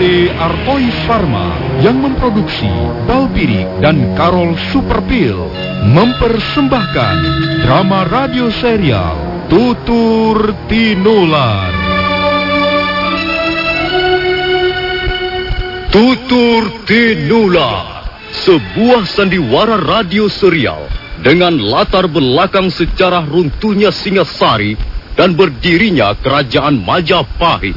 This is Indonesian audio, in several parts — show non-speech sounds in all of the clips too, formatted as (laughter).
PT Artois Pharma yang memproduksi Balpirik dan Karol Superpil mempersembahkan drama radio serial Tutur Tinular. Tutur Tinular, sebuah sandiwara radio serial dengan latar belakang sejarah runtuhnya Singasari dan berdirinya Kerajaan Majapahit.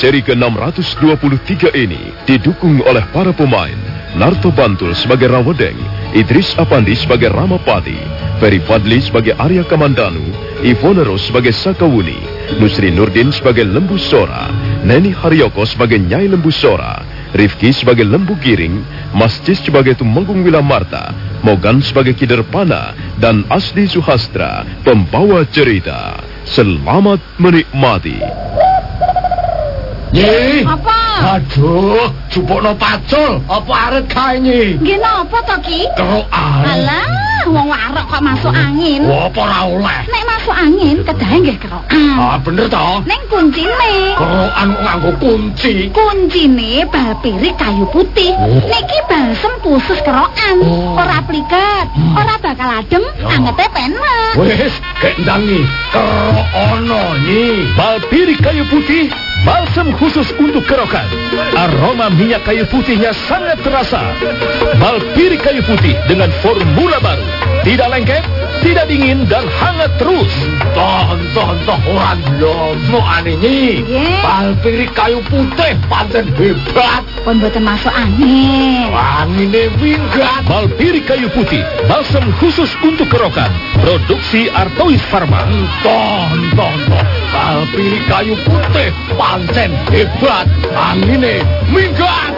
seri ke-623 ini didukung oleh para pemain Narto Bantul sebagai Rawedeng, Idris Apandi sebagai Ramapati, Ferry Fadli sebagai Arya Kamandanu, Ivoneros sebagai Sakawuni, Nusri Nurdin sebagai Lembu Sora, Neni Haryoko sebagai Nyai Lembu Sora, Rifki sebagai Lembu Giring, Masjid sebagai Tumenggung Wilamarta, Mogan sebagai Kiderpana, dan Asli Suhastra, pembawa cerita. Selamat menikmati. Nyi. Apa? Aduh, jupukno pacul. Apa arep kae nyi? Nggih napa to Ki? Kerokan. Alah, wong warok kok masuk angin. Wah, apa ora oleh? Nek masuk angin kedahe nggih kerokan. Ah, bener toh? Ning kuncine. Kerokan kok nganggo kunci. Kuncine bal pirik kayu putih. Oh. Niki balsem khusus kerokan. Oh. Ora pliket, Hmm. ora bakal adem, Ya. angete penak. Wes, kendang nyi. Kerokono nyi. Balpiri kayu putih, balsam khusus untuk kerokan. Aroma minyak kayu putihnya sangat terasa. Balpiri kayu putih dengan formula baru. Tidak lengket, tidak dingin, dan hangat terus. Toh, toh, toh, ora lomo ane nyi. Nggih. Palpiri kayu putih pancen hebat. Pun boten masuk angin. Angine minggat. Balpiri kayu putih, balsam khusus untuk kerokan. Produksi Artois Pharma. Toh, toh, toh. Palpiri kayu putih pancen hebat. Angine minggat.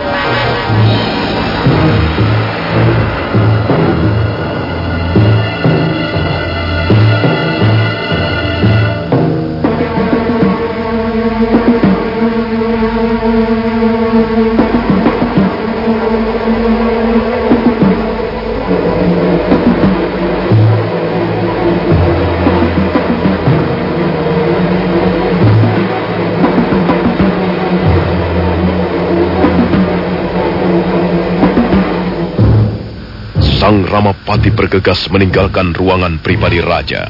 Sang Ramapati bergegas meninggalkan ruangan pribadi raja.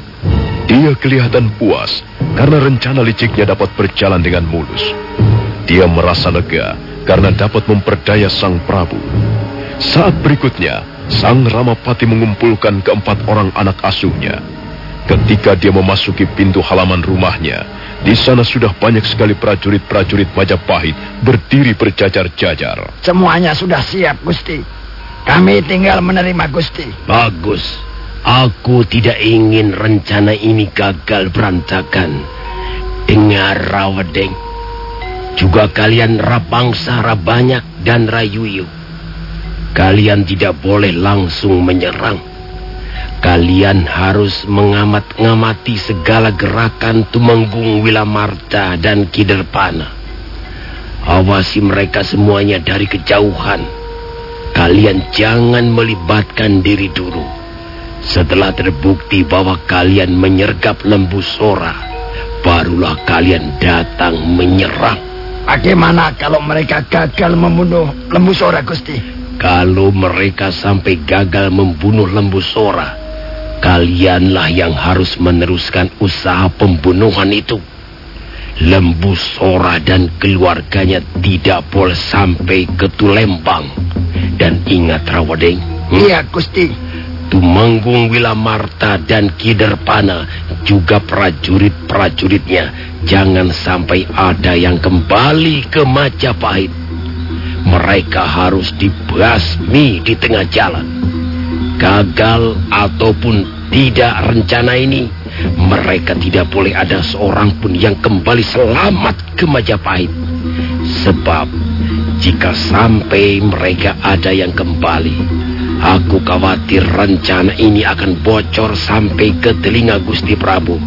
Dia kelihatan puas karena rencana liciknya dapat berjalan dengan mulus. Dia merasa lega karena dapat memperdaya Sang Prabu. Saat berikutnya, Sang Ramapati mengumpulkan keempat orang anak asuhnya. Ketika dia memasuki pintu halaman rumahnya, di sana sudah banyak sekali prajurit-prajurit Majapahit berdiri berjajar-jajar. Semuanya sudah siap, Gusti. Kami tinggal menerima Gusti. Bagus. Aku tidak ingin rencana ini gagal berantakan. Dengar Rawedeng. Juga kalian Rabangsa, Rabanyak, dan Rayuyu. Kalian tidak boleh langsung menyerang. Kalian harus mengamat-ngamati segala gerakan Tumenggung Wilamarta dan Kiderpana. Awasi mereka semuanya dari kejauhan. Kalian jangan melibatkan diri dulu. Setelah terbukti bahwa kalian menyergap lembu sora, barulah kalian datang menyerang. Bagaimana kalau mereka gagal membunuh lembu sora, Gusti? Kalau mereka sampai gagal membunuh lembu sora, kalianlah yang harus meneruskan usaha pembunuhan itu. Lembu Sora dan keluarganya tidak boleh sampai ke Tulembang. Dan ingat Rawadeng, hmm, Iya, Gusti. Tumenggung Wilamarta dan Kiderpana juga prajurit-prajuritnya jangan sampai ada yang kembali ke Majapahit. Mereka harus dibasmi di tengah jalan. Gagal ataupun tidak rencana ini, mereka tidak boleh ada seorang pun yang kembali selamat ke Majapahit. Sebab jika sampai mereka ada yang kembali, aku khawatir rencana ini akan bocor sampai ke telinga Gusti Prabu.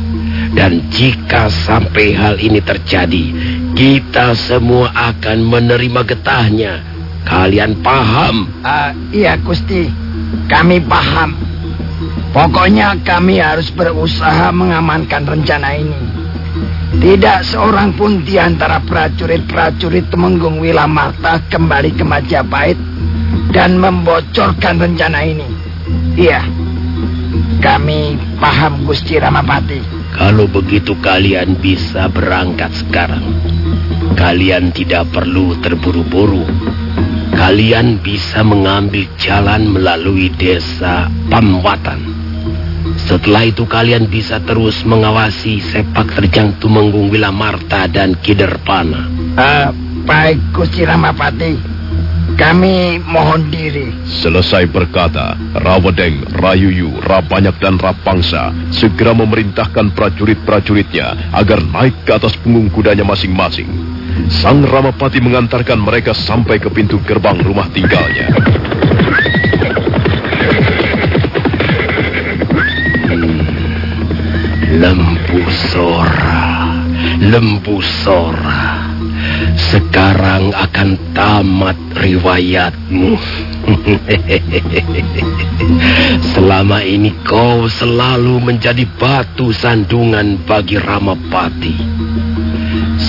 Dan jika sampai hal ini terjadi, kita semua akan menerima getahnya. Kalian paham? Ah, iya, Gusti. Kami paham. Pokoknya kami harus berusaha mengamankan rencana ini. Tidak seorang pun di antara prajurit-prajurit Temenggung Wilamarta kembali ke Majapahit dan membocorkan rencana ini. Iya, kami paham Gusti Ramapati. Kalau begitu kalian bisa berangkat sekarang. Kalian tidak perlu terburu-buru. Kalian bisa mengambil jalan melalui desa Pamwatan. Setelah itu kalian bisa terus mengawasi sepak terjang Tumenggung Wilamarta dan Kiderpana. Ah, baik Gusti Ramapati. Kami mohon diri. Selesai berkata, Rawadeng, Rayuyu, Rabanyak dan Rapangsa segera memerintahkan prajurit-prajuritnya agar naik ke atas punggung kudanya masing-masing. Sang Ramapati mengantarkan mereka sampai ke pintu gerbang rumah tinggalnya. Lembu Sora, Lembu Sora. Sekarang akan tamat riwayatmu. (laughs) Selama ini kau selalu menjadi batu sandungan bagi Ramapati.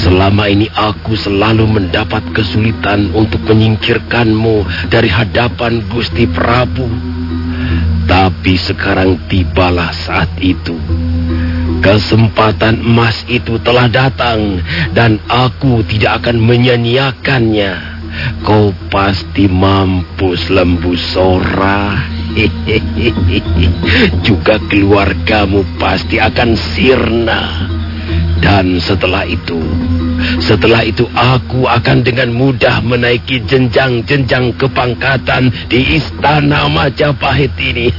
Selama ini aku selalu mendapat kesulitan untuk menyingkirkanmu dari hadapan Gusti Prabu. Tapi sekarang tibalah saat itu. Kesempatan emas itu telah datang dan aku tidak akan menyanyiakannya. Kau pasti mampus lembu sora. (laughs) Juga keluargamu pasti akan sirna. Dan setelah itu, setelah itu aku akan dengan mudah menaiki jenjang-jenjang kepangkatan di istana Majapahit ini. (laughs)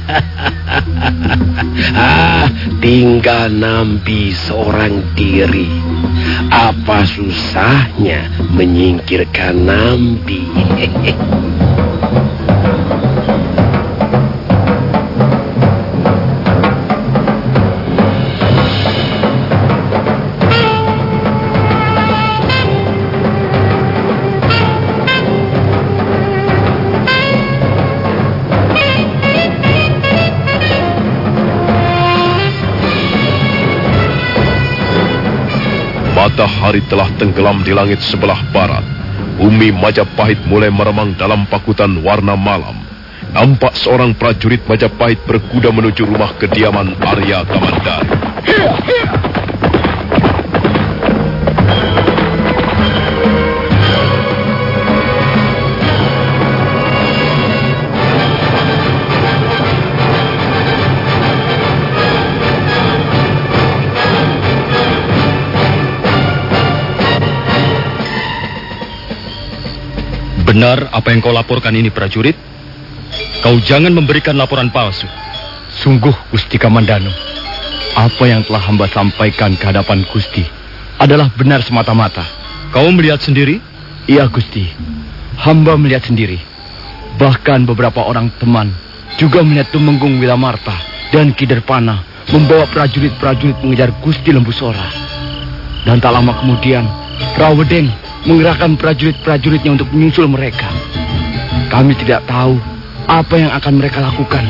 ah, tinggal nampi seorang diri. Apa susahnya menyingkirkan nampi? (laughs) Matahari telah tenggelam di langit sebelah barat. Bumi Majapahit mulai meremang dalam pakutan warna malam. Nampak seorang prajurit Majapahit berkuda menuju rumah kediaman Arya Kamandar. Benar apa yang kau laporkan ini prajurit? Kau jangan memberikan laporan palsu. Sungguh Gusti Kamandano, apa yang telah hamba sampaikan ke hadapan Gusti adalah benar semata-mata. Kau melihat sendiri? Iya Gusti, hamba melihat sendiri. Bahkan beberapa orang teman juga melihat Tumenggung Wilamarta dan Kiderpana membawa prajurit-prajurit mengejar Gusti Lembu Sora. Dan tak lama kemudian, Rawedeng mengerahkan prajurit-prajuritnya untuk menyusul mereka. Kami tidak tahu apa yang akan mereka lakukan.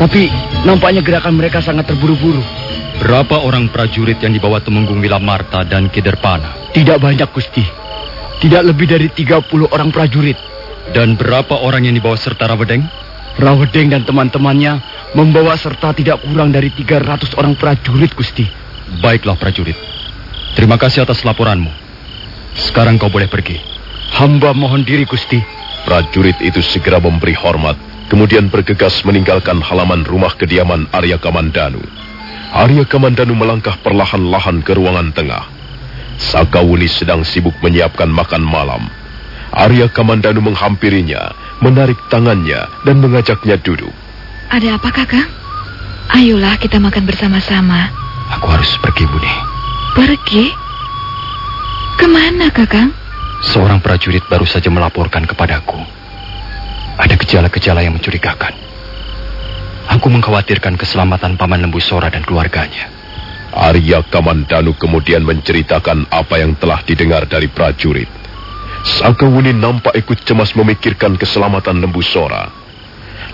Tapi nampaknya gerakan mereka sangat terburu-buru. Berapa orang prajurit yang dibawa Temenggung Wilamarta dan Kiderpana? Tidak banyak, Gusti. Tidak lebih dari 30 orang prajurit. Dan berapa orang yang dibawa serta Rawedeng? Rawedeng dan teman-temannya membawa serta tidak kurang dari 300 orang prajurit, Gusti. Baiklah prajurit. Terima kasih atas laporanmu. Sekarang kau boleh pergi. Hamba mohon diri, Gusti. Prajurit itu segera memberi hormat, kemudian bergegas meninggalkan halaman rumah kediaman Arya Kamandanu. Arya Kamandanu melangkah perlahan-lahan ke ruangan tengah. Sakawuni sedang sibuk menyiapkan makan malam. Arya Kamandanu menghampirinya, menarik tangannya, dan mengajaknya duduk. Ada apa, Kakang? Ayolah kita makan bersama-sama. Aku harus pergi, Budi. Pergi? Ke mana, Kakang? Seorang prajurit baru saja melaporkan kepadaku. Ada gejala-gejala yang mencurigakan. Aku mengkhawatirkan keselamatan Paman Lembu Sora dan keluarganya. Arya Kamandanu kemudian menceritakan apa yang telah didengar dari prajurit. Sakawuni nampak ikut cemas memikirkan keselamatan Lembu Sora.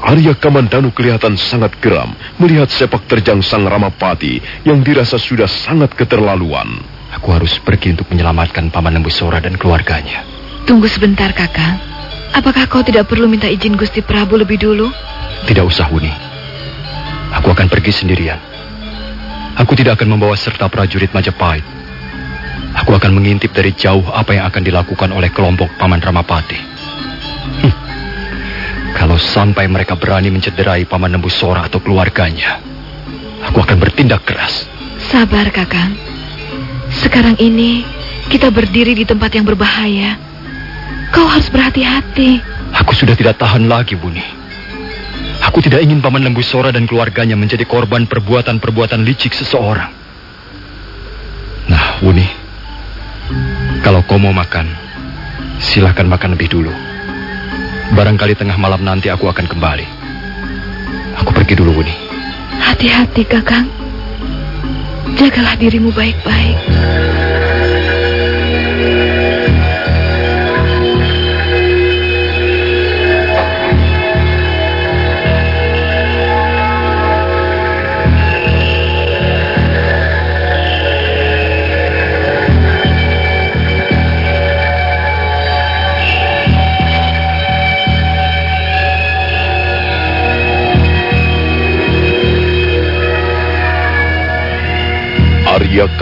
Arya Kamandanu kelihatan sangat geram melihat sepak terjang sang Ramapati yang dirasa sudah sangat keterlaluan. Aku harus pergi untuk menyelamatkan Paman Lembu Sora dan keluarganya. Tunggu sebentar, Kakang. Apakah kau tidak perlu minta izin Gusti Prabu lebih dulu? Tidak usah, Wuni. Aku akan pergi sendirian. Aku tidak akan membawa serta prajurit Majapahit. Aku akan mengintip dari jauh apa yang akan dilakukan oleh kelompok Paman Ramapati. Hm. Kalau sampai mereka berani mencederai Paman Lembu Sora atau keluarganya, aku akan bertindak keras. Sabar, Kakang. Sekarang ini kita berdiri di tempat yang berbahaya. Kau harus berhati-hati. Aku sudah tidak tahan lagi, Buni. Aku tidak ingin Paman Lembu Sora dan keluarganya menjadi korban perbuatan-perbuatan licik seseorang. Nah, Buni, kalau kau mau makan, silahkan makan lebih dulu. Barangkali tengah malam nanti aku akan kembali. Aku pergi dulu, Buni. Hati-hati, Kakang. Jagalah dirimu baik-baik.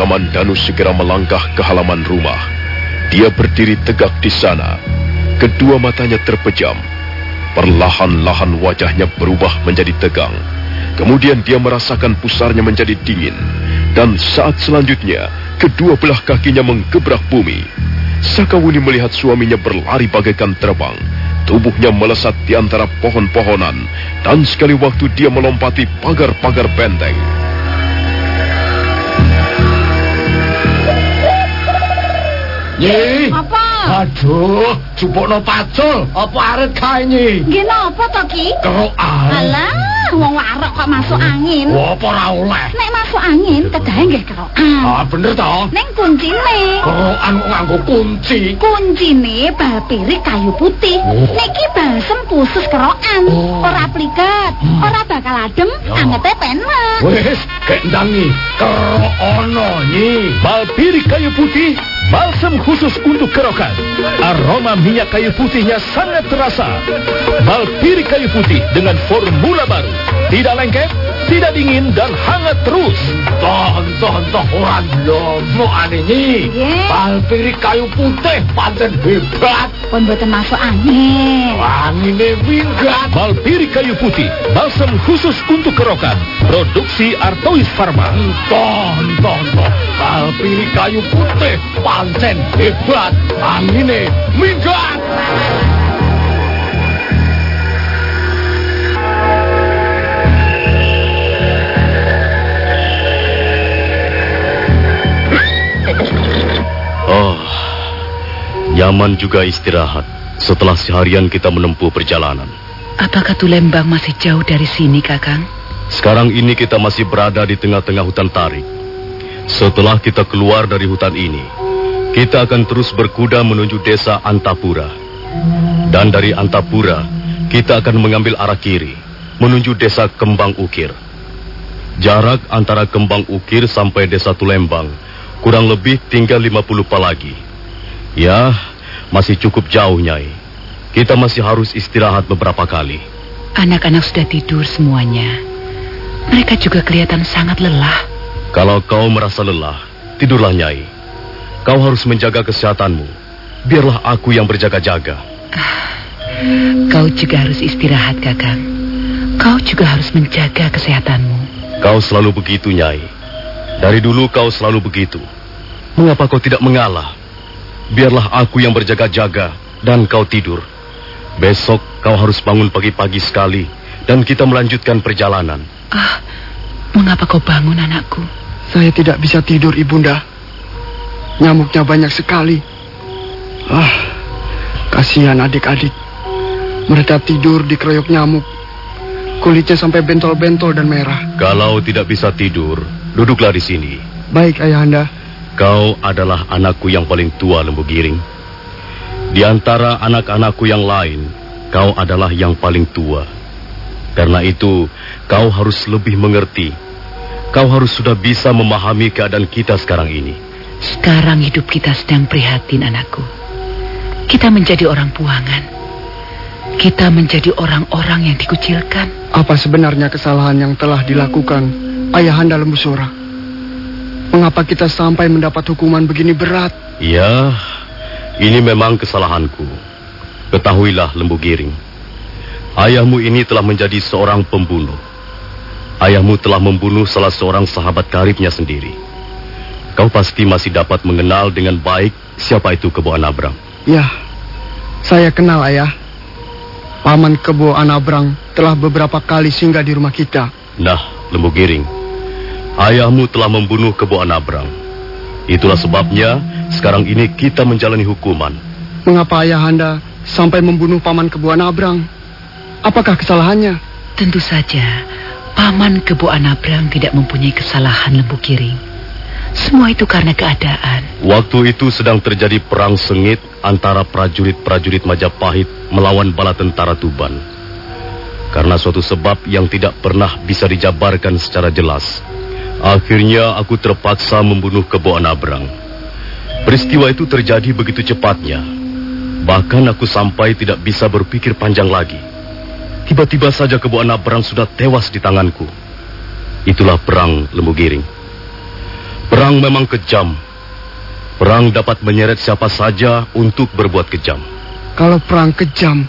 Arya Kamandanu segera melangkah ke halaman rumah. Dia berdiri tegak di sana. Kedua matanya terpejam. Perlahan-lahan wajahnya berubah menjadi tegang. Kemudian dia merasakan pusarnya menjadi dingin. Dan saat selanjutnya, kedua belah kakinya menggebrak bumi. Sakawuni melihat suaminya berlari bagaikan terbang. Tubuhnya melesat di antara pohon-pohonan. Dan sekali waktu dia melompati pagar-pagar benteng. Nyi. Apa? Aduh, jupukno pacul. Apa arit kae nyi? Nggih napa to, Ki? Kerokan. Alah, wong warok kok masuk angin. Wah, apa ora oleh? Nek masuk angin, kedahe nggih kerokan. Ah, bener toh? Ning kuncine. Kerokan kok nganggo kunci. Kuncine bal kayu putih. Oh. Niki balsem khusus kerokan. Oh. Ora pliket, ora bakal adem, angete penak. Wes, kendang nyi. Kerok ono nyi. Balpiri kayu putih, balsam khusus untuk kerokan. Aroma minyak kayu putihnya sangat terasa. Balpiri kayu putih dengan formula baru. Tidak lengket, tidak dingin, dan hangat terus. Toh, toh, toh, ora lomo ane nyi. Nggih. Palpiri kayu putih pancen hebat. Pun boten masuk angin. Angine minggat. Balpiri kayu putih, balsam khusus untuk kerokan. Produksi Artois Pharma. Toh, toh, toh. Palpiri kayu putih pancen hebat. Angine minggat. Nyaman juga istirahat setelah seharian kita menempuh perjalanan. Apakah Tulembang masih jauh dari sini, Kakang? Sekarang ini kita masih berada di tengah-tengah hutan tarik. Setelah kita keluar dari hutan ini, kita akan terus berkuda menuju desa Antapura. Dan dari Antapura, kita akan mengambil arah kiri, menuju desa Kembang Ukir. Jarak antara Kembang Ukir sampai desa Tulembang kurang lebih tinggal 50 palagi. Ya, masih cukup jauh, Nyai. Kita masih harus istirahat beberapa kali. Anak-anak sudah tidur semuanya. Mereka juga kelihatan sangat lelah. Kalau kau merasa lelah, tidurlah Nyai. Kau harus menjaga kesehatanmu. Biarlah aku yang berjaga-jaga. Kau juga harus istirahat, Kakang. Kau juga harus menjaga kesehatanmu. Kau selalu begitu, Nyai. Dari dulu kau selalu begitu. Mengapa kau tidak mengalah? Biarlah aku yang berjaga-jaga dan kau tidur. Besok kau harus bangun pagi-pagi sekali dan kita melanjutkan perjalanan. Ah, mengapa kau bangun anakku? Saya tidak bisa tidur, Ibunda. Nyamuknya banyak sekali. Ah, kasihan adik-adik. Mereka tidur di keroyok nyamuk. Kulitnya sampai bentol-bentol dan merah. Kalau tidak bisa tidur, duduklah di sini. Baik, Ayahanda. Kau adalah anakku yang paling tua, Lembu Giring. Di antara anak-anakku yang lain, kau adalah yang paling tua. Karena itu, kau harus lebih mengerti. Kau harus sudah bisa memahami keadaan kita sekarang ini. Sekarang hidup kita sedang prihatin, anakku. Kita menjadi orang buangan. Kita menjadi orang-orang yang dikucilkan. Apa sebenarnya kesalahan yang telah dilakukan Ayahanda Lembu Sora? Mengapa kita sampai mendapat hukuman begini berat? Ya, ini memang kesalahanku. Ketahuilah, Lembu Giring. Ayahmu ini telah menjadi seorang pembunuh. Ayahmu telah membunuh salah seorang sahabat karibnya sendiri. Kau pasti masih dapat mengenal dengan baik siapa itu Kebo Anabrang. Ya, saya kenal ayah. Paman Kebo Anabrang telah beberapa kali singgah di rumah kita. Nah, Lembu Giring, ayahmu telah membunuh Kebo Anabrang. Itulah sebabnya sekarang ini kita menjalani hukuman. Mengapa ayahanda sampai membunuh Paman Kebo Anabrang? Apakah kesalahannya? Tentu saja, Paman Kebo Anabrang tidak mempunyai kesalahan lembu kiring. Semua itu karena keadaan. Waktu itu sedang terjadi perang sengit antara prajurit-prajurit Majapahit melawan bala tentara Tuban. Karena suatu sebab yang tidak pernah bisa dijabarkan secara jelas, akhirnya aku terpaksa membunuh Kebo Anabrang. Peristiwa itu terjadi begitu cepatnya. Bahkan aku sampai tidak bisa berpikir panjang lagi. Tiba-tiba saja Kebo Anabrang sudah tewas di tanganku. Itulah perang lembu giring. Perang memang kejam. Perang dapat menyeret siapa saja untuk berbuat kejam. Kalau perang kejam,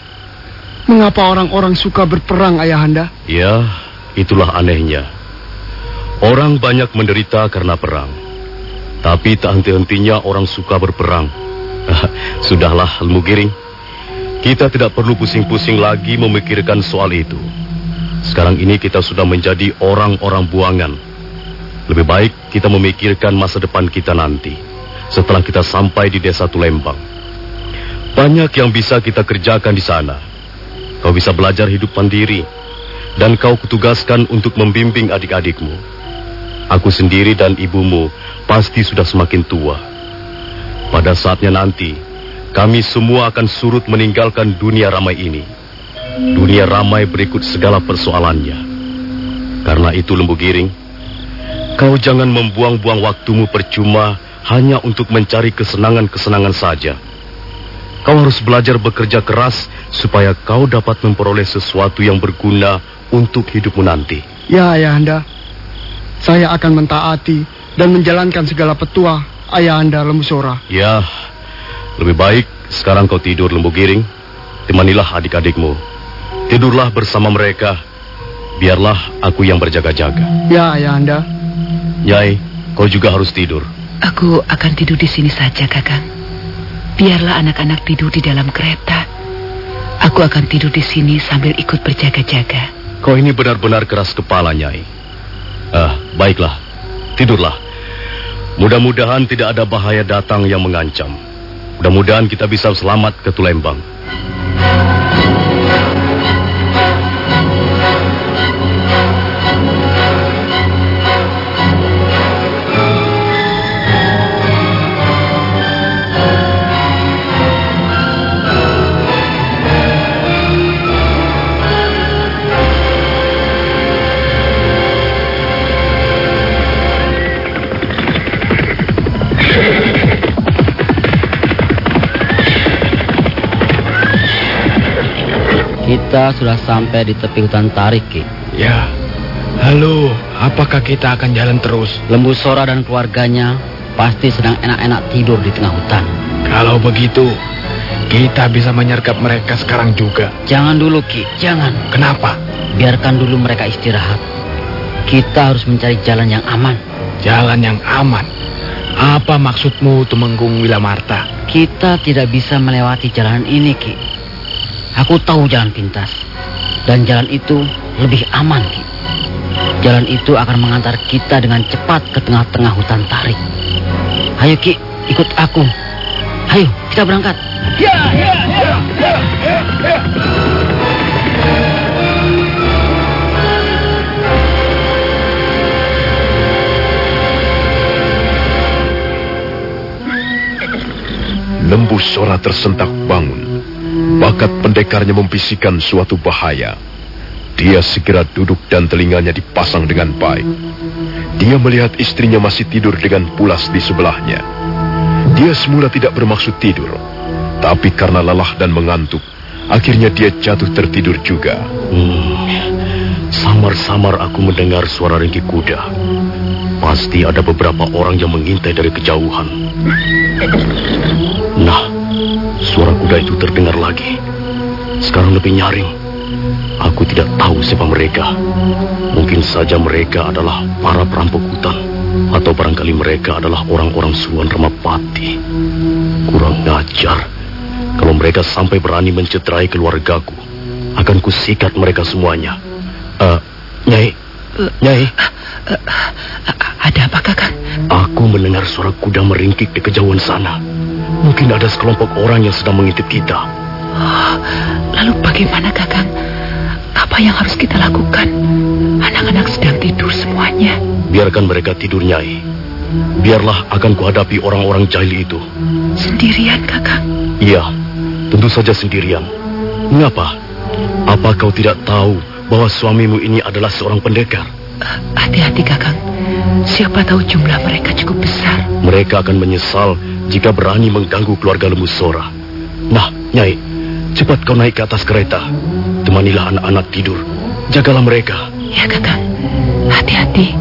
mengapa orang-orang suka berperang, Ayahanda? Ya, itulah anehnya. Orang banyak menderita karena perang. Tapi tak henti-hentinya orang suka berperang. (laughs) Sudahlah, Ilmu Giring. Kita tidak perlu pusing-pusing lagi memikirkan soal itu. Sekarang ini kita sudah menjadi orang-orang buangan. Lebih baik kita memikirkan masa depan kita nanti. Setelah kita sampai di desa Tulembang. Banyak yang bisa kita kerjakan di sana. Kau bisa belajar hidup mandiri. Dan kau kutugaskan untuk membimbing adik-adikmu. Aku sendiri dan ibumu pasti sudah semakin tua. Pada saatnya nanti, kami semua akan surut meninggalkan dunia ramai ini. Dunia ramai berikut segala persoalannya. Karena itu lembu giring, kau jangan membuang-buang waktumu percuma hanya untuk mencari kesenangan-kesenangan saja. Kau harus belajar bekerja keras supaya kau dapat memperoleh sesuatu yang berguna untuk hidupmu nanti. Ya, Ayahanda. Saya akan mentaati dan menjalankan segala petua Ayahanda Lembu Sora. Ya, lebih baik sekarang kau tidur lembu giring. Temanilah adik-adikmu. Tidurlah bersama mereka. Biarlah aku yang berjaga-jaga. Ya, Ayahanda. Nyai, kau juga harus tidur. Aku akan tidur di sini saja, Kakang. Biarlah anak-anak tidur di dalam kereta. Aku akan tidur di sini sambil ikut berjaga-jaga. Kau ini benar-benar keras kepala, Nyai. Ah, baiklah. Tidurlah. Mudah-mudahan tidak ada bahaya datang yang mengancam. Mudah-mudahan kita bisa selamat ke Tulembang. Kita sudah sampai di tepi hutan tarik, Ki. Ya. Halo, apakah kita akan jalan terus? Lembu Sora dan keluarganya pasti sedang enak-enak tidur di tengah hutan. Kalau begitu, kita bisa menyergap mereka sekarang juga. Jangan dulu, Ki. Jangan. Kenapa? Biarkan dulu mereka istirahat. Kita harus mencari jalan yang aman. Jalan yang aman? Apa maksudmu, Tumenggung Wilamarta? Kita tidak bisa melewati jalan ini, Ki. Aku tahu jalan pintas. Dan jalan itu lebih aman, Ki. Jalan itu akan mengantar kita dengan cepat ke tengah-tengah hutan tarik. Ayo, Ki, ikut aku. Ayo, kita berangkat. Ya, ya, ya, ya, ya, ya. Lembu Sora tersentak bangun. Bakat pendekarnya membisikkan suatu bahaya. Dia segera duduk dan telinganya dipasang dengan baik. Dia melihat istrinya masih tidur dengan pulas di sebelahnya. Dia semula tidak bermaksud tidur, tapi karena lelah dan mengantuk, akhirnya dia jatuh tertidur juga. Hmm, samar-samar aku mendengar suara ringkih kuda. Pasti ada beberapa orang yang mengintai dari kejauhan. Nah, suara kuda itu terdengar lagi. Sekarang lebih nyaring. Aku tidak tahu siapa mereka. Mungkin saja mereka adalah para perampok hutan. Atau barangkali mereka adalah orang-orang suan Ramapati. Kurang ngajar. Kalau mereka sampai berani mencederai keluargaku, akan kusikat mereka semuanya. Uh, Nyai, Nyai. ada apa kakak? Aku mendengar suara kuda meringkik di kejauhan sana. Mungkin ada sekelompok orang yang sedang mengintip kita. Oh, lalu bagaimana kakak? Apa yang harus kita lakukan? Anak-anak sedang tidur semuanya. Biarkan mereka tidur, Nyai. Biarlah akan kuhadapi orang-orang jahil itu. Sendirian, kakak? Iya, tentu saja sendirian. Mengapa? Apa kau tidak tahu bahwa suamimu ini adalah seorang pendekar? Hati-hati, kakak. Siapa tahu jumlah mereka cukup besar. Mereka akan menyesal jika berani mengganggu keluarga Lembu Sora. Nah, Nyai, cepat kau naik ke atas kereta. Temanilah anak-anak tidur. Jagalah mereka. Ya, kakak. Hati-hati.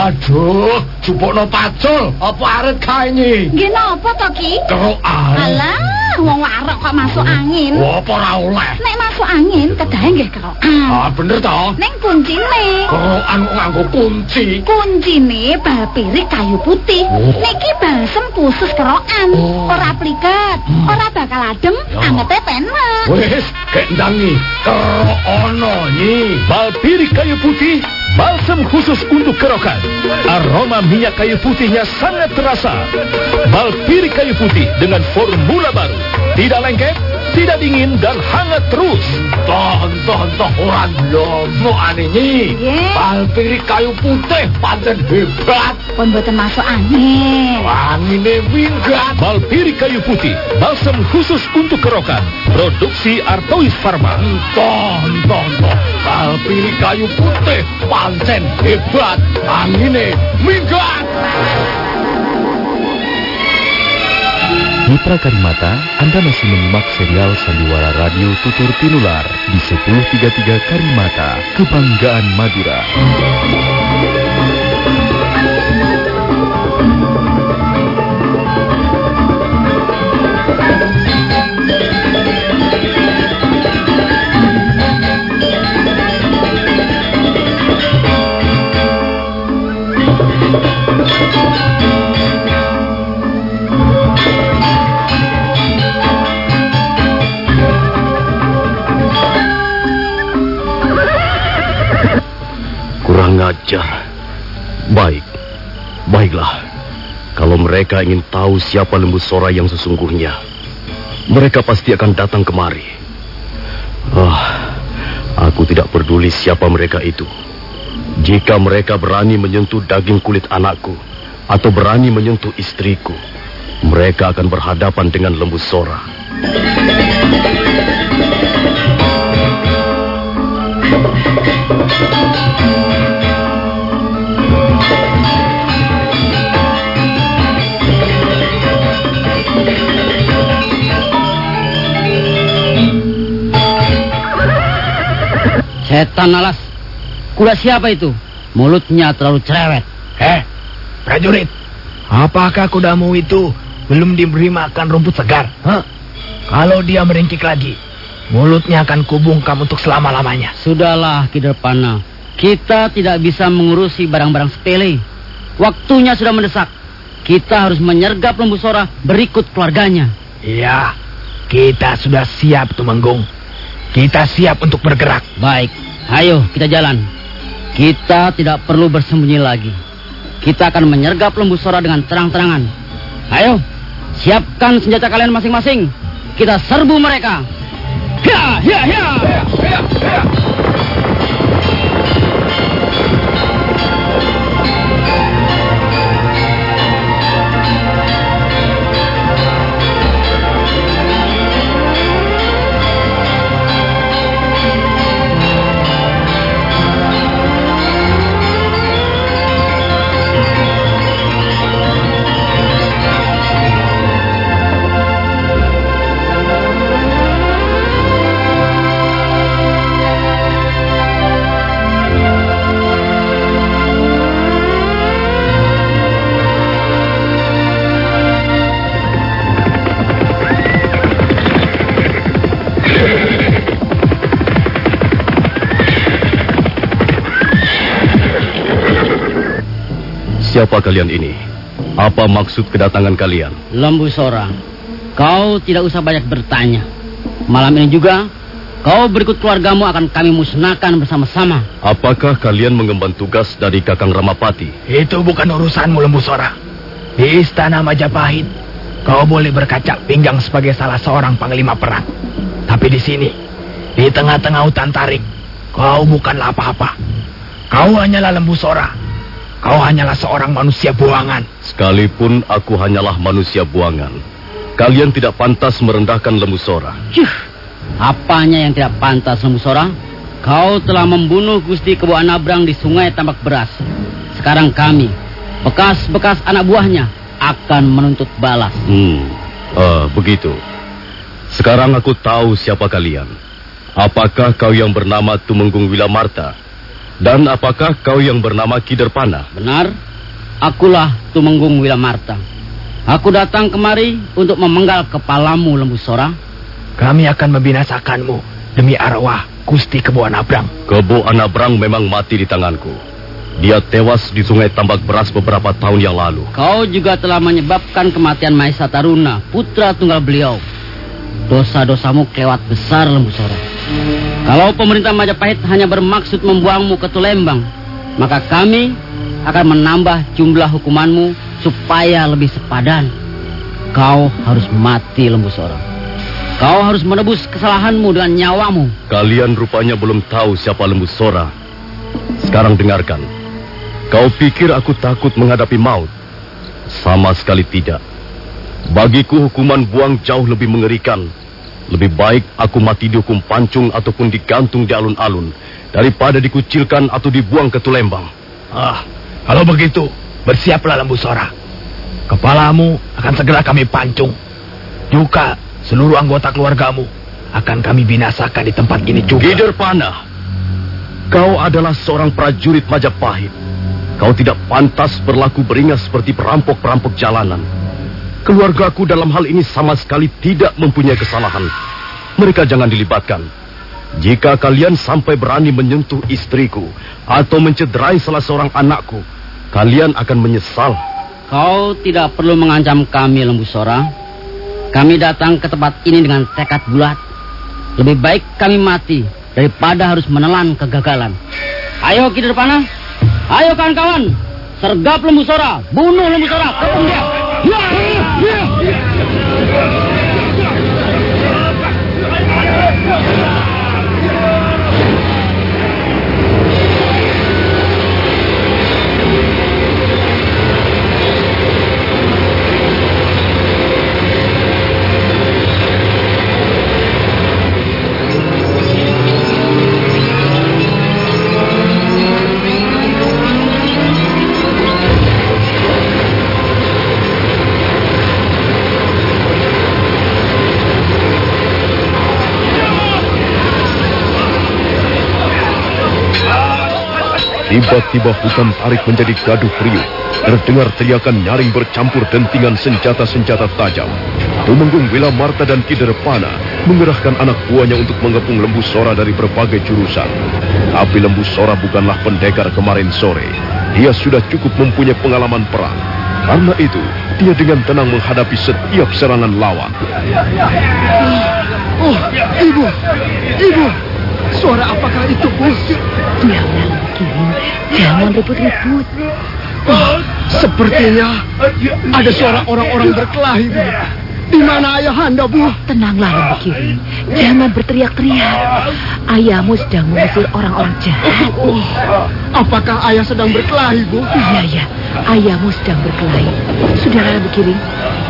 Aduh, jupukno pacul. Apa arep kae nyi? Nggih napa to, Ki? Kerokan. Alah, wong warok kok masuk angin. Wah, apa ora oleh? Nek masuk angin kedahe nggih kerokan. Ah, bener toh? Ning kuncine. Kerokan kok nganggo kunci. Kuncine bal pirik kayu putih. Oh. Niki balsem khusus kerokan. Oh. Ora pliket, ora bakal adem, Ya. angete penak. Wis, kendangi. Kerokono nyi. Balpiri kayu putih, balsam khusus untuk kerokan. Aroma minyak kayu putihnya sangat terasa. Balpiri kayu putih dengan formula baru. Tidak lengket, tidak dingin, dan hangat terus. Toh, toh, toh, orang lomo ane nyi. Nggih. Palpiri kayu putih, pancen hebat. Pun boten masuk angin. Angine minggat. Balpiri kayu putih, balsam khusus untuk kerokan. Produksi Artois Pharma. Toh, toh, toh. Palpiri kayu putih, pancen hebat. Angine minggat. Mitra Karimata, Anda masih menyimak serial Sandiwara Radio Tutur Tinular di 1033 Karimata, Kebanggaan Madura. Mereka ingin tahu siapa lembu sora yang sesungguhnya, mereka pasti akan datang kemari. Ah, aku tidak peduli siapa mereka itu. Jika mereka berani menyentuh daging kulit anakku atau berani menyentuh istriku, mereka akan berhadapan dengan lembu sora. Setan alas. Kuda siapa itu? Mulutnya terlalu cerewet. Eh, prajurit. Apakah kudamu itu belum diberi makan rumput segar? Hah? Kalau dia meringkik lagi, mulutnya akan kubungkam untuk selama-lamanya. Sudahlah, Kiderpana. Kita tidak bisa mengurusi barang-barang sepele. Waktunya sudah mendesak. Kita harus menyergap lembu sora berikut keluarganya. Iya, kita sudah siap, Tumenggung. Kita siap untuk bergerak. Baik, ayo kita jalan. Kita tidak perlu bersembunyi lagi. Kita akan menyergap lembu sora dengan terang-terangan. Ayo, siapkan senjata kalian masing-masing. Kita serbu mereka. Ya, ya, ya. Siapa kalian ini? Apa maksud kedatangan kalian? Lembu Sora, kau tidak usah banyak bertanya. Malam ini juga, kau berikut keluargamu akan kami musnahkan bersama-sama. Apakah kalian mengemban tugas dari Kakang Ramapati? Itu bukan urusanmu, Lembu Sora. Di Istana Majapahit, kau boleh berkacak pinggang sebagai salah seorang panglima perang. Tapi di sini, di tengah-tengah hutan tarik, kau bukanlah apa-apa. Kau hanyalah Lembu Sora. Kau hanyalah seorang manusia buangan. Sekalipun aku hanyalah manusia buangan, kalian tidak pantas merendahkan lembu sora. Cuh, apanya yang tidak pantas lembu sora? Kau telah membunuh Gusti Kebo Anabrang di sungai Tambak Beras. Sekarang kami, bekas-bekas anak buahnya, akan menuntut balas. Hmm, uh, begitu. Sekarang aku tahu siapa kalian. Apakah kau yang bernama Tumenggung Wilamarta? Dan apakah kau yang bernama Kiderpana? Benar, akulah Tumenggung Wilamarta. Aku datang kemari untuk memenggal kepalamu lembu sora. Kami akan membinasakanmu demi arwah Gusti Kebo Anabrang. Kebo Anabrang memang mati di tanganku. Dia tewas di sungai Tambak Beras beberapa tahun yang lalu. Kau juga telah menyebabkan kematian Maisa Taruna, putra tunggal beliau. Dosa-dosamu kelewat besar lembu sora. Kalau pemerintah Majapahit hanya bermaksud membuangmu ke Tulembang, maka kami akan menambah jumlah hukumanmu supaya lebih sepadan. Kau harus mati lembu sora. Kau harus menebus kesalahanmu dengan nyawamu. Kalian rupanya belum tahu siapa lembu sora. Sekarang dengarkan. Kau pikir aku takut menghadapi maut? Sama sekali tidak. Bagiku hukuman buang jauh lebih mengerikan. Lebih baik aku mati dihukum pancung ataupun digantung di alun-alun daripada dikucilkan atau dibuang ke Tulembang. Ah, kalau begitu, bersiaplah lembu sora. Kepalamu akan segera kami pancung. Juga seluruh anggota keluargamu akan kami binasakan di tempat ini juga. Gider Panah, kau adalah seorang prajurit Majapahit. Kau tidak pantas berlaku beringas seperti perampok-perampok jalanan. Keluargaku dalam hal ini sama sekali tidak mempunyai kesalahan. Mereka jangan dilibatkan. Jika kalian sampai berani menyentuh istriku atau mencederai salah seorang anakku, kalian akan menyesal. Kau tidak perlu mengancam kami, Lembu Sora. Kami datang ke tempat ini dengan tekad bulat. Lebih baik kami mati daripada harus menelan kegagalan. Ayo, Kider Panah. Ayo, kawan-kawan. Sergap Lembu Sora. Bunuh Lembu Sora. Kepung dia. Ya, Tiba-tiba hutan tarik menjadi gaduh riuh. Terdengar teriakan nyaring bercampur dentingan senjata-senjata tajam. Tumenggung Wila Marta dan Kider Pana mengerahkan anak buahnya untuk mengepung lembu sora dari berbagai jurusan. Tapi lembu sora bukanlah pendekar kemarin sore. Dia sudah cukup mempunyai pengalaman perang. Karena itu, dia dengan tenang menghadapi setiap serangan lawan. Oh, ibu, ibu, suara apakah itu, Bu? Diamlah, Kirin. Jangan ribut-ribut. Oh, sepertinya ada suara orang-orang berkelahi, Bu. Di mana ayah anda, Bu? Tenanglah, Lembu Kirin. Jangan berteriak-teriak. Ayahmu sedang mengusir orang-orang jahat. Oh, apakah ayah sedang berkelahi, Bu? Iya, iya. Ayahmu sedang berkelahi. Sudahlah, Lembu Kirin.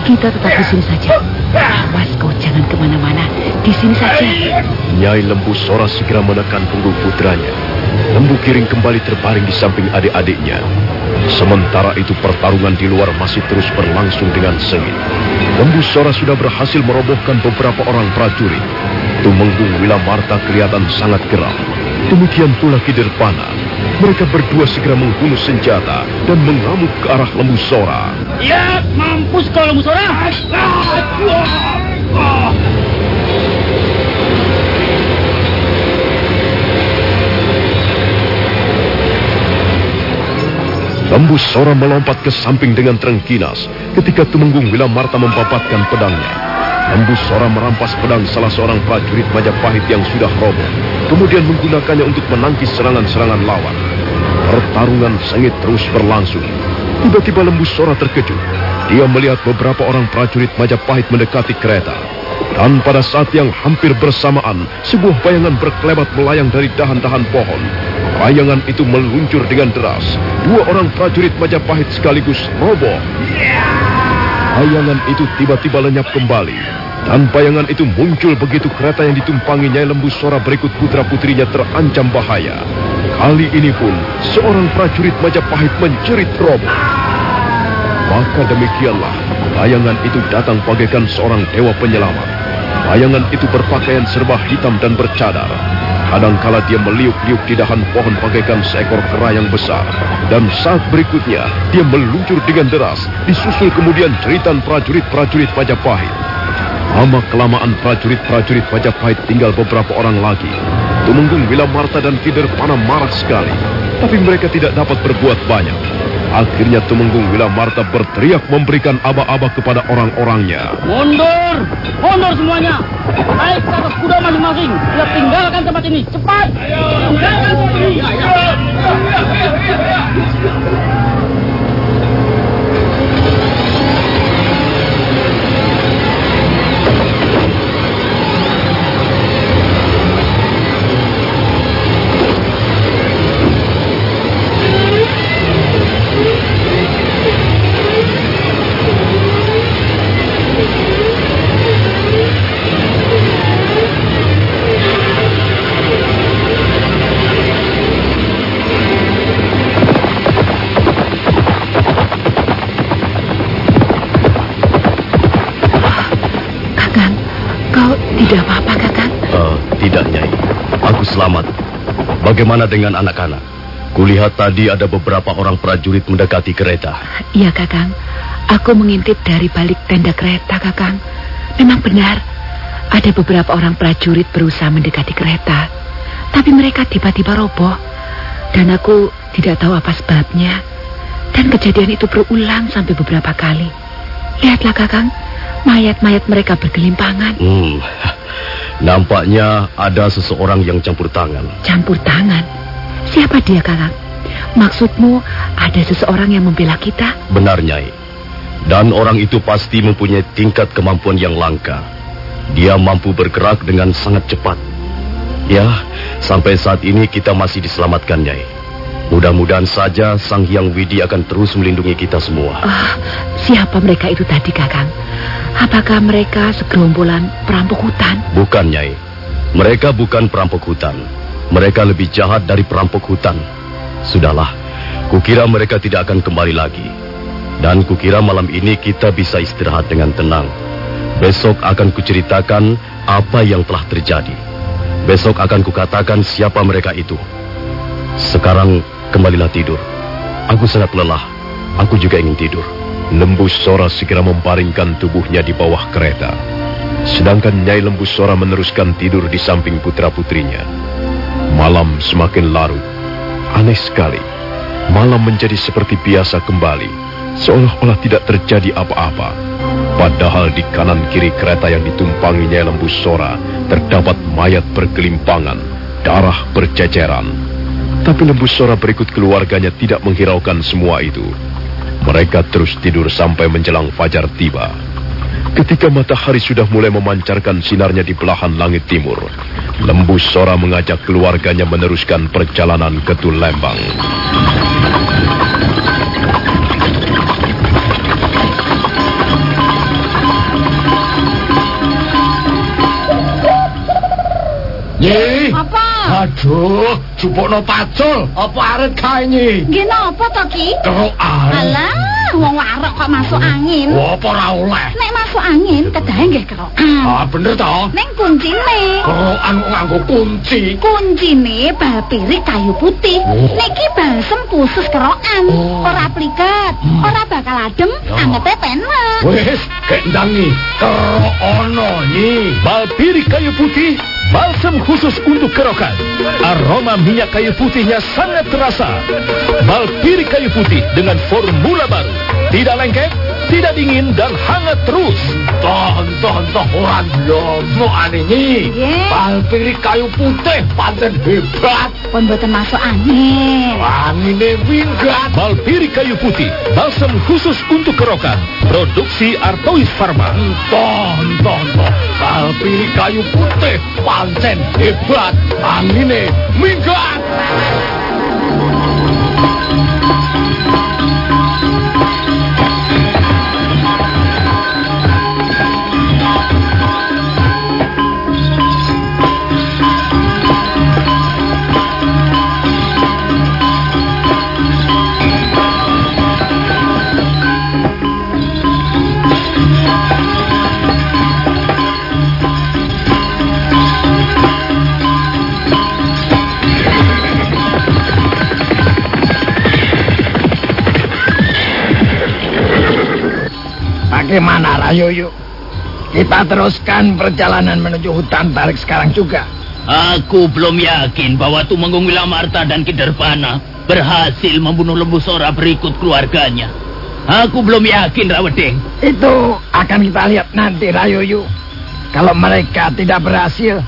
Kita tetap di sini saja. Awas kau jangan ke mana-mana. Di sini saja. Nyai Lembu Sora segera menekan punggung putranya. Lembu Kiring kembali terbaring di samping adik-adiknya. Sementara itu pertarungan di luar masih terus berlangsung dengan sengit. Lembu Sora sudah berhasil merobohkan beberapa orang prajurit. Tumenggung Wila Marta kelihatan sangat geram. Demikian pula Kiderpana. Mereka berdua segera menghunus senjata dan mengamuk ke arah Lembu Sora. Ya, mampus kau lembu sora. Lembu Sora melompat ke samping dengan terengkinas ketika Tumenggung Wila Marta mempapatkan pedangnya. Lembu Sora merampas pedang salah seorang prajurit Majapahit yang sudah roboh, kemudian menggunakannya untuk menangkis serangan-serangan lawan. Pertarungan sengit terus berlangsung. Tiba-tiba Lembu Sora terkejut. Dia melihat beberapa orang prajurit Majapahit mendekati kereta. Dan pada saat yang hampir bersamaan, sebuah bayangan berkelebat melayang dari dahan-dahan pohon. Bayangan itu meluncur dengan deras. Dua orang prajurit Majapahit sekaligus roboh. Bayangan itu tiba-tiba lenyap kembali. Dan bayangan itu muncul begitu kereta yang ditumpangi Nyai Lembu Sora berikut putra-putrinya terancam bahaya. Kali ini pun, seorang prajurit Majapahit menjerit roboh. Maka demikianlah, bayangan itu datang bagaikan seorang dewa penyelamat. Bayangan itu berpakaian serba hitam dan bercadar. Kadangkala dia meliuk-liuk di dahan pohon bagaikan seekor kera yang besar. Dan saat berikutnya, dia meluncur dengan deras, disusul kemudian jeritan prajurit-prajurit Majapahit. Lama kelamaan prajurit-prajurit Majapahit tinggal beberapa orang lagi. Tumenggung Wila Marta dan Kider Pana marah sekali. Tapi mereka tidak dapat berbuat banyak. Akhirnya Tumenggung Wila Marta berteriak memberikan aba-aba kepada orang-orangnya. Mundur, mundur semuanya. Naik ke atas kuda masing-masing. Kita tinggalkan tempat ini. Cepat. Tinggalkan tempat ini. Bagaimana dengan anak-anak? Kulihat tadi ada beberapa orang prajurit mendekati kereta. Iya, Kakang. Aku mengintip dari balik tenda kereta, Kakang. Memang benar, ada beberapa orang prajurit berusaha mendekati kereta. Tapi mereka tiba-tiba roboh. Dan aku tidak tahu apa sebabnya. Dan kejadian itu berulang sampai beberapa kali. Lihatlah, Kakang. Mayat-mayat mereka bergelimpangan. Hmm, nampaknya ada seseorang yang campur tangan. Campur tangan. Siapa dia, Kakang? Maksudmu ada seseorang yang membela kita? Benar, Nyai. Dan orang itu pasti mempunyai tingkat kemampuan yang langka. Dia mampu bergerak dengan sangat cepat. Ya, sampai saat ini kita masih diselamatkan, Nyai. Mudah-mudahan saja Sang Hyang Widi akan terus melindungi kita semua. Ah, siapa mereka itu tadi, Kakang? Apakah mereka segerombolan perampok hutan? Bukan, Nyai. Mereka bukan perampok hutan. Mereka lebih jahat dari perampok hutan. Sudahlah, kukira mereka tidak akan kembali lagi. Dan kukira malam ini kita bisa istirahat dengan tenang. Besok akan kuceritakan apa yang telah terjadi. Besok akan kukatakan siapa mereka itu. Sekarang Kembalilah tidur. Aku sangat lelah. Aku juga ingin tidur. Lembus Sora segera memparingkan tubuhnya di bawah kereta. Sedangkan Nyai Lembus Sora meneruskan tidur di samping putra-putrinya. Malam semakin larut. Aneh sekali. Malam menjadi seperti biasa kembali. Seolah-olah tidak terjadi apa-apa. Padahal di kanan kiri kereta yang ditumpangi Nyai Lembus Sora terdapat mayat bergelimpangan, darah berceceran. Tapi Lembus Sora berikut keluarganya tidak menghiraukan semua itu. Mereka terus tidur sampai menjelang fajar tiba. Ketika matahari sudah mulai memancarkan sinarnya di belahan langit timur, Lembus Sora mengajak keluarganya meneruskan perjalanan ke Tulembang. Ye. Apa? Aduh, jupukno pacul. Apa arep kae nyi? Nggih napa to, Ki? Kerokan. Alah, wong warok kok masuk angin. Wah, apa ora oleh? Nek masuk angin, kedahe nggih kerokan. Ah, bener toh? Ning kuncine. Kerokan kok nganggo kunci. Kuncine bal pirik kayu putih. Oh. Niki balsem khusus kerokan. Oh. Ora pliket, ora bakal adem, Ya. angete penak. Wes, kendangi. Kerok ono nyi. Balpiri kayu putih, balsam khusus untuk kerokan. Aroma minyak kayu putihnya sangat terasa. Balpiri kayu putih dengan formula baru. Tidak lengket, tidak dingin, dan hangat terus. Toh, toh, toh, orang lomo ane nyi. Nggih. Palpiri kayu putih, pancen hebat. Boten masuk angin. Angine minggat. Balpiri kayu putih, balsam khusus untuk kerokan. Produksi Artois Pharma. Toh, toh, toh. Palpiri kayu putih, pancen hebat. Angine minggat. Bagaimana Rayoyo? Kita teruskan perjalanan menuju hutan tarik sekarang juga. Aku belum yakin bahwa Tumenggung Wilamarta dan Kiderpana berhasil membunuh Lembu Sora berikut keluarganya. Aku belum yakin, Rawedeng. Itu akan kita lihat nanti Rayoyo. Kalau mereka tidak berhasil,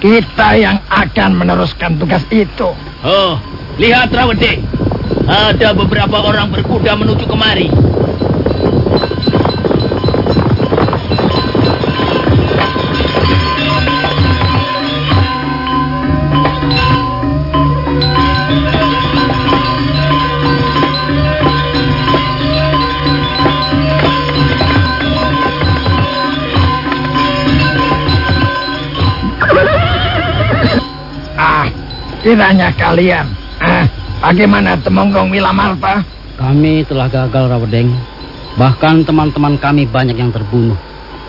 kita yang akan meneruskan tugas itu. Oh, lihat Rawedeng. Ada beberapa orang berkuda menuju kemari. Kiranya kalian. Ah, bagaimana Temonggong Wilamarta? Kami telah gagal, Rawedeng. Bahkan teman-teman kami banyak yang terbunuh.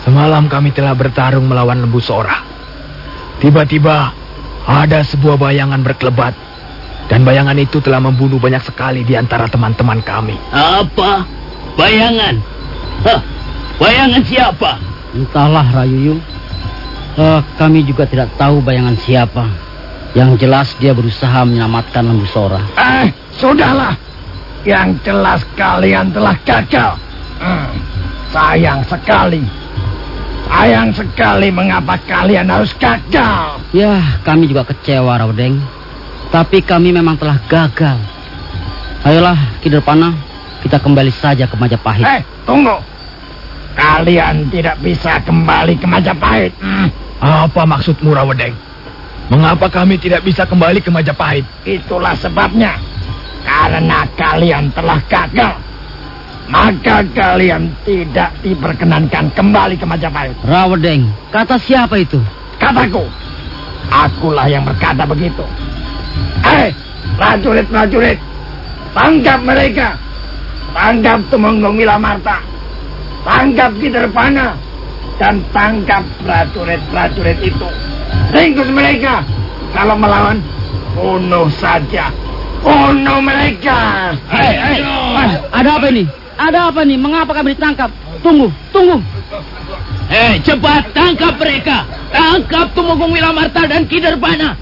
Semalam kami telah bertarung melawan lembu sora. Tiba-tiba ada sebuah bayangan berkelebat. Dan bayangan itu telah membunuh banyak sekali di antara teman-teman kami. Apa? Bayangan? Hah, bayangan siapa? Entahlah, Rayuyu. Eh, kami juga tidak tahu bayangan siapa. Yang jelas dia berusaha menyelamatkan lembu sora. Eh, sudahlah. Yang jelas kalian telah gagal. Hmm, sayang sekali. Sayang sekali mengapa kalian harus gagal. Ya, kami juga kecewa, Rawedeng. Tapi kami memang telah gagal. Ayolah, Kiderpana, kita kembali saja ke Majapahit. Eh, tunggu. Kalian tidak bisa kembali ke Majapahit. Hmm, Apa maksudmu, Rawedeng? Mengapa kami tidak bisa kembali ke Majapahit? itulah sebabnya. Karena kalian telah gagal. Maka kalian tidak diperkenankan kembali ke Majapahit. Rawedeng, kata siapa itu? Kataku. Akulah yang berkata begitu. Eh, prajurit-prajurit. Tangkap mereka. Tangkap Tumenggung Wilamarta. Tangkap Giderpana. Dan tangkap prajurit-prajurit itu. Ringkus mereka. Kalau melawan, bunuh saja. Bunuh mereka. Hei, hei, ada apa ini? Ada apa nih? Mengapa kami ditangkap? Tunggu, tunggu. Eh, cepat tangkap mereka. Tangkap Tumenggung Wilamarta dan Kiderbana.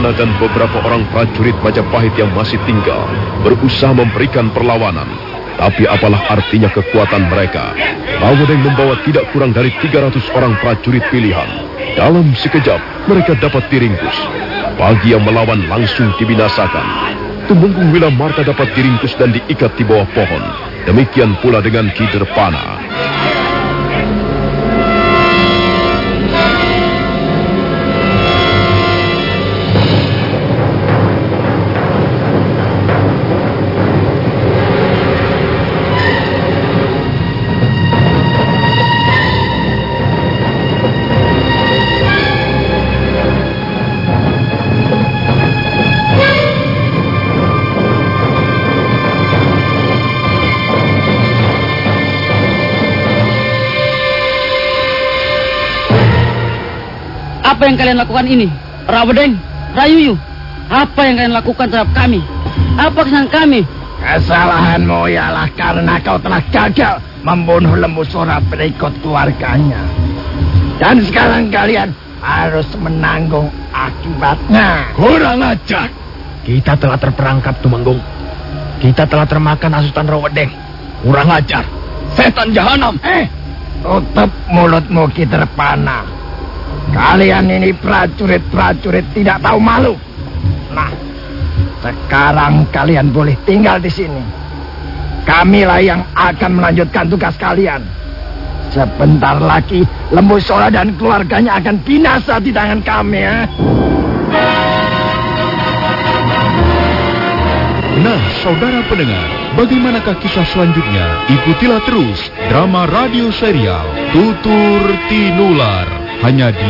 Dan beberapa orang prajurit Majapahit yang masih tinggal berusaha memberikan perlawanan. Tapi apalah artinya kekuatan mereka? Rawodeng membawa tidak kurang dari 300 orang prajurit pilihan. Dalam sekejap, mereka dapat diringkus. Bagi yang melawan langsung dibinasakan. Tumenggung Wilamarta dapat diringkus dan diikat di bawah pohon. Demikian pula dengan Kiderpana. Apa yang kalian lakukan ini? Rawedeng, Rayuyu, apa yang kalian lakukan terhadap kami? Apa kesalahan kami? Kesalahanmu ialah karena kau telah gagal membunuh lembu sora berikut keluarganya. Dan sekarang kalian harus menanggung akibatnya. Kurang ajar. Kita telah terperangkap, Tumenggung. Kita telah termakan asutan Rawedeng. Kurang ajar. Setan jahanam. Eh, tutup mulutmu Kiderpana. Kalian ini prajurit-prajurit tidak tahu malu. Nah, sekarang kalian boleh tinggal di sini. Kamilah yang akan melanjutkan tugas kalian. Sebentar lagi Lembu Sora dan keluarganya akan binasa di tangan kami ya. Nah, saudara pendengar, bagaimanakah kisah selanjutnya? Ikutilah terus drama radio serial Tutur Tinular hanya di